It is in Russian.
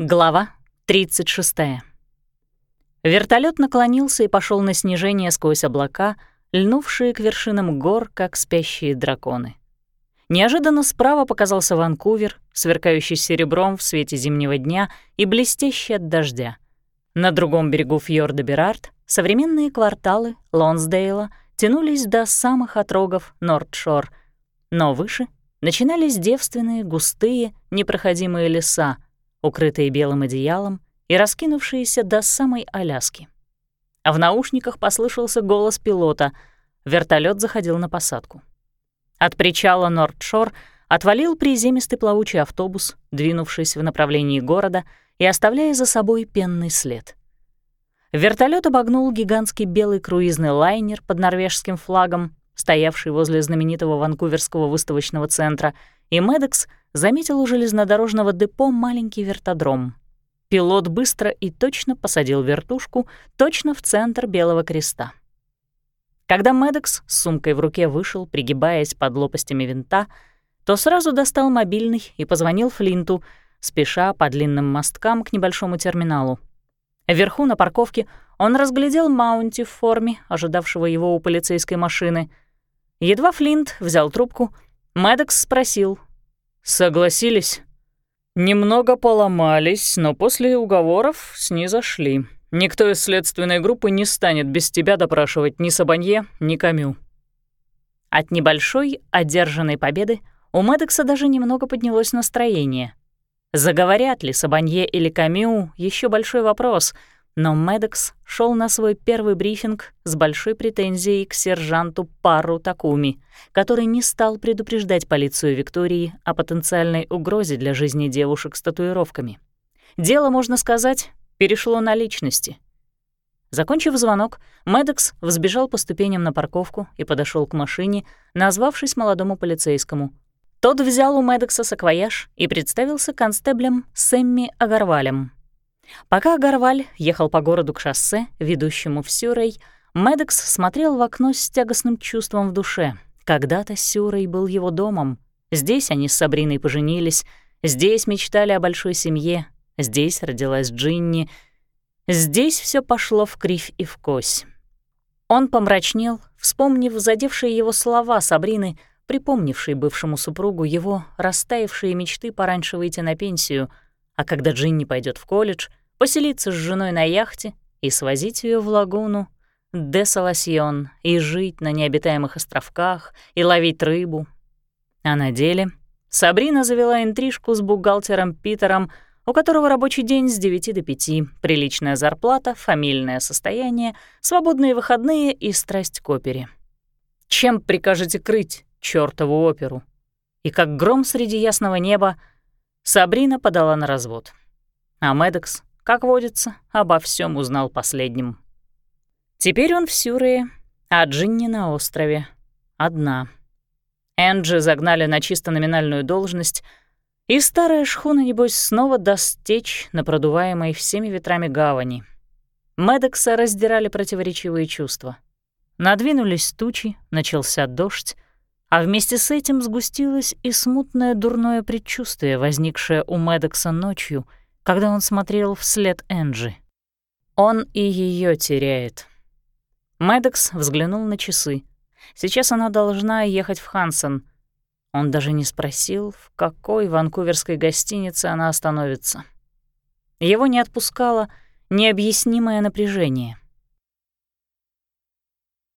Глава 36. Вертолет наклонился и пошел на снижение сквозь облака, льнувшие к вершинам гор, как спящие драконы. Неожиданно справа показался Ванкувер, сверкающий серебром в свете зимнего дня и блестящий от дождя. На другом берегу фьорда Берард современные кварталы Лонсдейла тянулись до самых отрогов Нордшор, но выше начинались девственные, густые, непроходимые леса, укрытые белым одеялом и раскинувшиеся до самой Аляски. А в наушниках послышался голос пилота. Вертолет заходил на посадку. От причала Нордшор отвалил приземистый плавучий автобус, двинувшись в направлении города и оставляя за собой пенный след. Вертолет обогнул гигантский белый круизный лайнер под норвежским флагом, стоявший возле знаменитого Ванкуверского выставочного центра, и Медекс — заметил у железнодорожного депо маленький вертодром. Пилот быстро и точно посадил вертушку точно в центр Белого Креста. Когда Медекс с сумкой в руке вышел, пригибаясь под лопастями винта, то сразу достал мобильный и позвонил Флинту, спеша по длинным мосткам к небольшому терминалу. Вверху на парковке он разглядел Маунти в форме, ожидавшего его у полицейской машины. Едва Флинт взял трубку, Медекс спросил, Согласились. Немного поломались, но после уговоров снизошли. Никто из следственной группы не станет без тебя допрашивать ни Сабанье, ни Камю. От небольшой одержанной победы у Медекса даже немного поднялось настроение. Заговорят ли Сабанье или Камю — еще большой вопрос — но Медекс шел на свой первый брифинг с большой претензией к сержанту Пару Такуми, который не стал предупреждать полицию Виктории о потенциальной угрозе для жизни девушек с татуировками. Дело, можно сказать, перешло на личности. Закончив звонок, Медекс взбежал по ступеням на парковку и подошел к машине, назвавшись молодому полицейскому. Тот взял у Медекса саквояж и представился констеблем Сэмми Агарвалем. Пока Гарваль ехал по городу к шоссе, ведущему в Сюрей, Медекс смотрел в окно с тягостным чувством в душе. Когда-то Сюрей был его домом. Здесь они с Сабриной поженились, здесь мечтали о большой семье, здесь родилась Джинни. Здесь все пошло в кривь и в кось. Он помрачнел, вспомнив задевшие его слова Сабрины, припомнившей бывшему супругу его растаявшие мечты пораньше выйти на пенсию — а когда Джинни пойдет в колледж, поселиться с женой на яхте и свозить ее в лагуну де Саласьон и жить на необитаемых островках и ловить рыбу. А на деле Сабрина завела интрижку с бухгалтером Питером, у которого рабочий день с 9 до 5, приличная зарплата, фамильное состояние, свободные выходные и страсть к опере. Чем прикажете крыть чёртову оперу? И как гром среди ясного неба — Сабрина подала на развод. А Медекс, как водится, обо всем узнал последним. Теперь он в Сюрее, а Джинни на острове. Одна. Энджи загнали на чисто номинальную должность, и старая шхуна, небось, снова даст течь на продуваемой всеми ветрами гавани. Медекса раздирали противоречивые чувства. Надвинулись тучи, начался дождь, а вместе с этим сгустилось и смутное дурное предчувствие, возникшее у Медекса ночью, когда он смотрел вслед Энджи. Он и ее теряет. Медекс взглянул на часы. Сейчас она должна ехать в Хансен. Он даже не спросил, в какой ванкуверской гостинице она остановится. Его не отпускало необъяснимое напряжение —